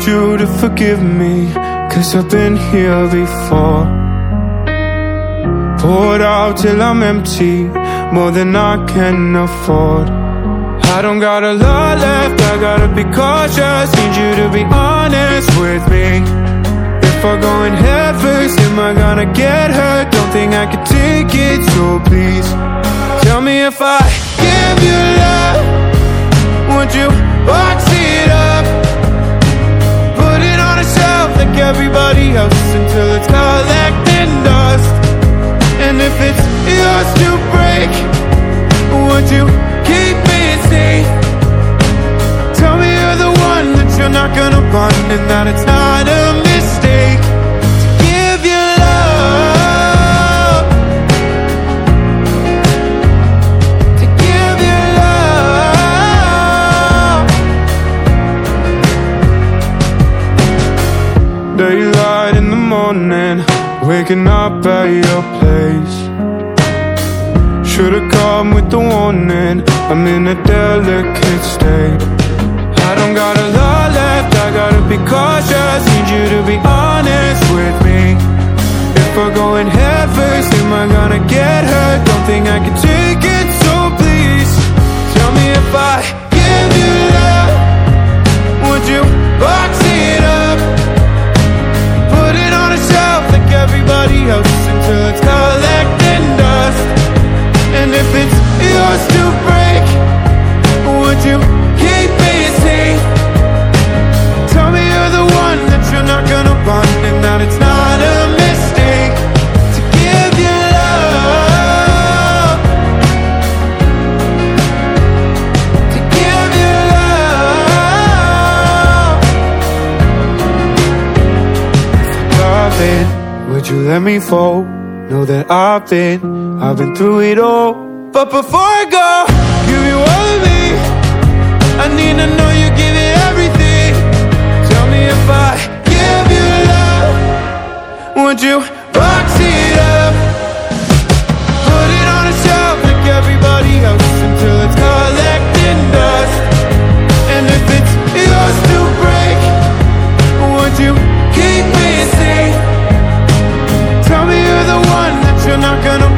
need you to forgive me, cause I've been here before. Poured out till I'm empty, more than I can afford. I don't got a lot left, I gotta be cautious. Need you to be honest with me. If I go in head first, am I gonna get hurt? Don't think I can take it, so please tell me if I give you love. Would you collecting dust. And if it's yours to break, would you keep it safe? Tell me you're the one that you're not gonna run and that it's not a mistake to give you love. To give you love. Daylight in the morning, waking up at your place. Should've come with the warning. I'm in a delicate state. I don't got a lot left. I gotta be cautious. Need you to be honest with me. If we're going head first, am I gonna get hurt? Don't think I can take it, you let me fall? Know that I've been, I've been through it all. But before I go, give you all of me. I need to know you give it everything. Tell me if I give you love, would you box you're not gonna